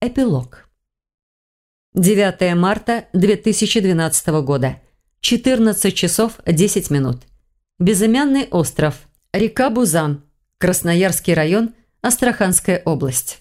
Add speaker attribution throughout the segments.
Speaker 1: Эпилог. 9 марта 2012 года. 14 часов 10 минут. Безымянный остров. Река Бузан. Красноярский район. Астраханская область.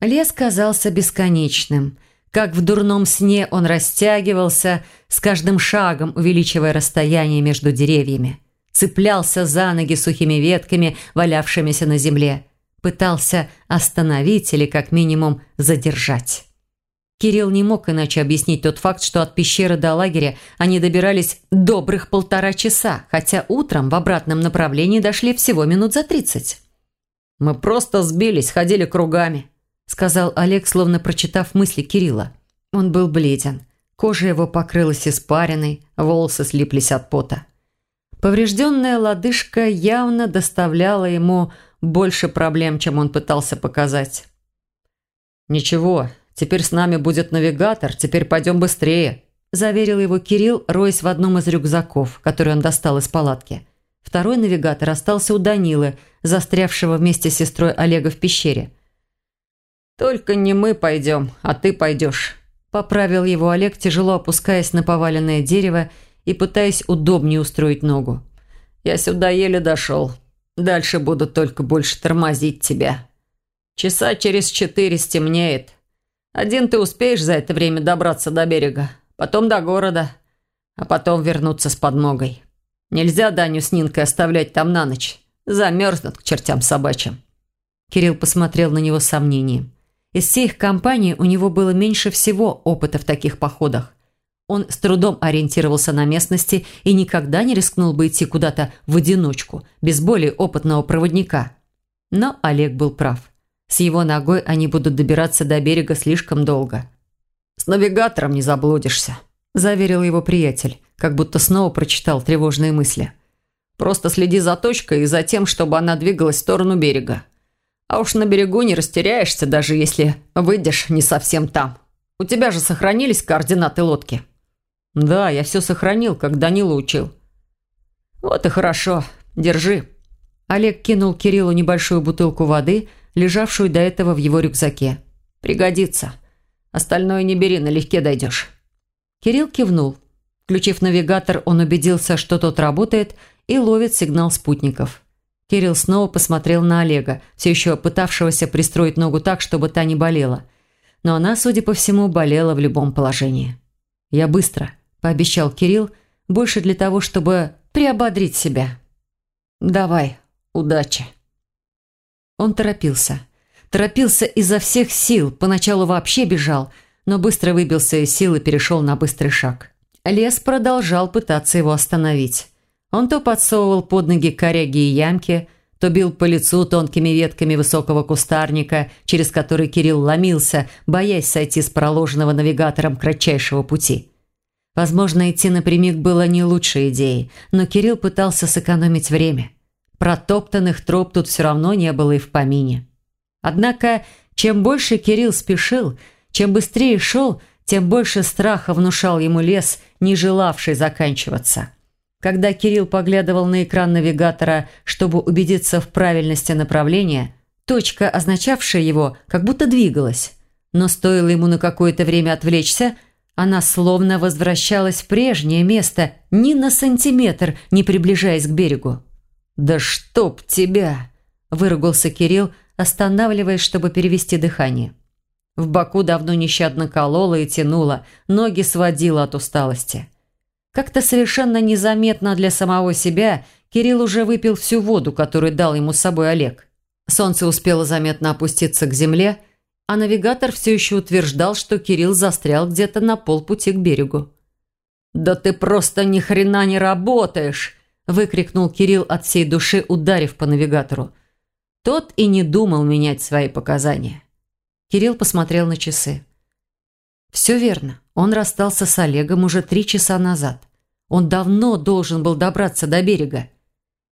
Speaker 1: Лес казался бесконечным. Как в дурном сне он растягивался, с каждым шагом увеличивая расстояние между деревьями. Цеплялся за ноги сухими ветками, валявшимися на земле. Пытался остановить или, как минимум, задержать. Кирилл не мог иначе объяснить тот факт, что от пещеры до лагеря они добирались добрых полтора часа, хотя утром в обратном направлении дошли всего минут за тридцать. «Мы просто сбились, ходили кругами», – сказал Олег, словно прочитав мысли Кирилла. Он был бледен. Кожа его покрылась испариной, волосы слиплись от пота. Поврежденная лодыжка явно доставляла ему больше проблем, чем он пытался показать. «Ничего, Теперь с нами будет навигатор, теперь пойдем быстрее», – заверил его Кирилл, роясь в одном из рюкзаков, который он достал из палатки. Второй навигатор остался у Данилы, застрявшего вместе с сестрой Олега в пещере. «Только не мы пойдем, а ты пойдешь», – поправил его Олег, тяжело опускаясь на поваленное дерево и пытаясь удобнее устроить ногу. «Я сюда еле дошел. Дальше буду только больше тормозить тебя. Часа через четыре стемнеет». Один ты успеешь за это время добраться до берега, потом до города, а потом вернуться с подмогой. Нельзя Даню с Нинкой оставлять там на ночь. Замерзнут к чертям собачьим». Кирилл посмотрел на него с сомнением. Из всей их компании у него было меньше всего опыта в таких походах. Он с трудом ориентировался на местности и никогда не рискнул бы идти куда-то в одиночку, без более опытного проводника. Но Олег был прав. С его ногой они будут добираться до берега слишком долго. «С навигатором не заблудишься», – заверил его приятель, как будто снова прочитал тревожные мысли. «Просто следи за точкой и за тем, чтобы она двигалась в сторону берега. А уж на берегу не растеряешься, даже если выйдешь не совсем там. У тебя же сохранились координаты лодки?» «Да, я все сохранил, как Данила учил». «Вот и хорошо. Держи». Олег кинул Кириллу небольшую бутылку воды – лежавшую до этого в его рюкзаке. «Пригодится. Остальное не бери, налегке дойдешь». Кирилл кивнул. Включив навигатор, он убедился, что тот работает и ловит сигнал спутников. Кирилл снова посмотрел на Олега, все еще пытавшегося пристроить ногу так, чтобы та не болела. Но она, судя по всему, болела в любом положении. «Я быстро», – пообещал Кирилл, больше для того, чтобы приободрить себя. «Давай, удачи». Он торопился. Торопился изо всех сил, поначалу вообще бежал, но быстро выбился из сил и перешел на быстрый шаг. Лес продолжал пытаться его остановить. Он то подсовывал под ноги коряги и ямки, то бил по лицу тонкими ветками высокого кустарника, через который Кирилл ломился, боясь сойти с проложенного навигатором кратчайшего пути. Возможно, идти напрямик было не лучшей идеей, но Кирилл пытался сэкономить время – Протоптанных троп тут все равно не было и в помине. Однако, чем больше Кирилл спешил, чем быстрее шел, тем больше страха внушал ему лес, не желавший заканчиваться. Когда Кирилл поглядывал на экран навигатора, чтобы убедиться в правильности направления, точка, означавшая его, как будто двигалась. Но стоило ему на какое-то время отвлечься, она словно возвращалась в прежнее место, ни на сантиметр, не приближаясь к берегу. «Да чтоб тебя!» – выругался Кирилл, останавливаясь, чтобы перевести дыхание. В боку давно нещадно кололо и тянуло, ноги сводило от усталости. Как-то совершенно незаметно для самого себя Кирилл уже выпил всю воду, которую дал ему с собой Олег. Солнце успело заметно опуститься к земле, а навигатор все еще утверждал, что Кирилл застрял где-то на полпути к берегу. «Да ты просто ни хрена не работаешь!» выкрикнул Кирилл от всей души, ударив по навигатору. Тот и не думал менять свои показания. Кирилл посмотрел на часы. Все верно. Он расстался с Олегом уже три часа назад. Он давно должен был добраться до берега.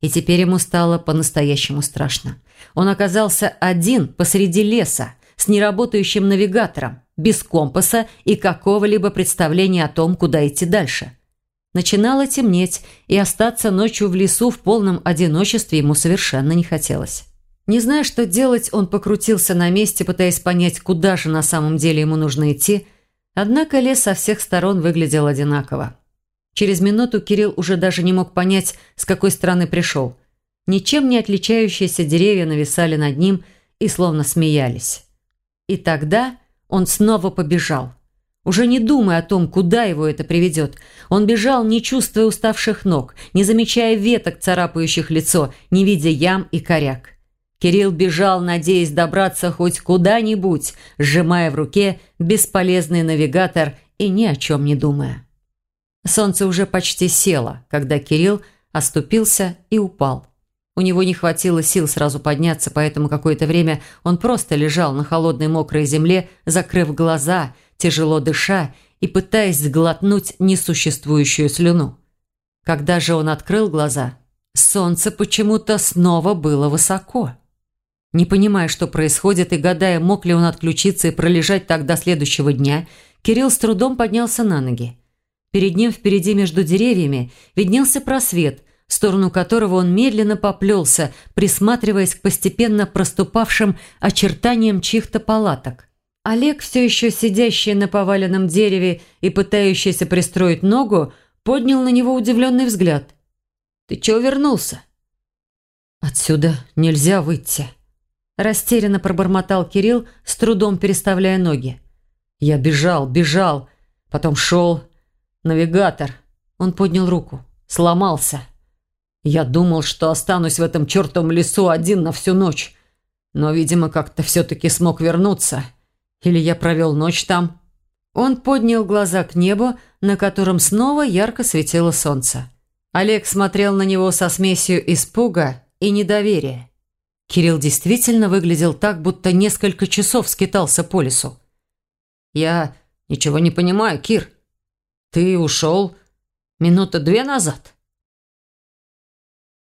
Speaker 1: И теперь ему стало по-настоящему страшно. Он оказался один посреди леса, с неработающим навигатором, без компаса и какого-либо представления о том, куда идти дальше. Начинало темнеть, и остаться ночью в лесу в полном одиночестве ему совершенно не хотелось. Не зная, что делать, он покрутился на месте, пытаясь понять, куда же на самом деле ему нужно идти, однако лес со всех сторон выглядел одинаково. Через минуту Кирилл уже даже не мог понять, с какой стороны пришел. Ничем не отличающиеся деревья нависали над ним и словно смеялись. И тогда он снова побежал. Уже не думая о том, куда его это приведет, он бежал, не чувствуя уставших ног, не замечая веток, царапающих лицо, не видя ям и коряк. Кирилл бежал, надеясь добраться хоть куда-нибудь, сжимая в руке бесполезный навигатор и ни о чем не думая. Солнце уже почти село, когда Кирилл оступился и упал. У него не хватило сил сразу подняться, поэтому какое-то время он просто лежал на холодной мокрой земле, закрыв глаза, тяжело дыша и пытаясь сглотнуть несуществующую слюну. Когда же он открыл глаза, солнце почему-то снова было высоко. Не понимая, что происходит, и гадая, мог ли он отключиться и пролежать так до следующего дня, Кирилл с трудом поднялся на ноги. Перед ним впереди между деревьями виднелся просвет, в сторону которого он медленно поплелся, присматриваясь к постепенно проступавшим очертаниям чьих-то палаток. Олег, все еще сидящий на поваленном дереве и пытающийся пристроить ногу, поднял на него удивленный взгляд. «Ты чего вернулся?» «Отсюда нельзя выйти», – растерянно пробормотал Кирилл, с трудом переставляя ноги. «Я бежал, бежал, потом шел, «Навигатор!» Он поднял руку. «Сломался!» «Я думал, что останусь в этом чертовом лесу один на всю ночь. Но, видимо, как-то все-таки смог вернуться. Или я провел ночь там?» Он поднял глаза к небу, на котором снова ярко светило солнце. Олег смотрел на него со смесью испуга и недоверия. Кирилл действительно выглядел так, будто несколько часов скитался по лесу. «Я ничего не понимаю, Кир», ты ушел минута две назад.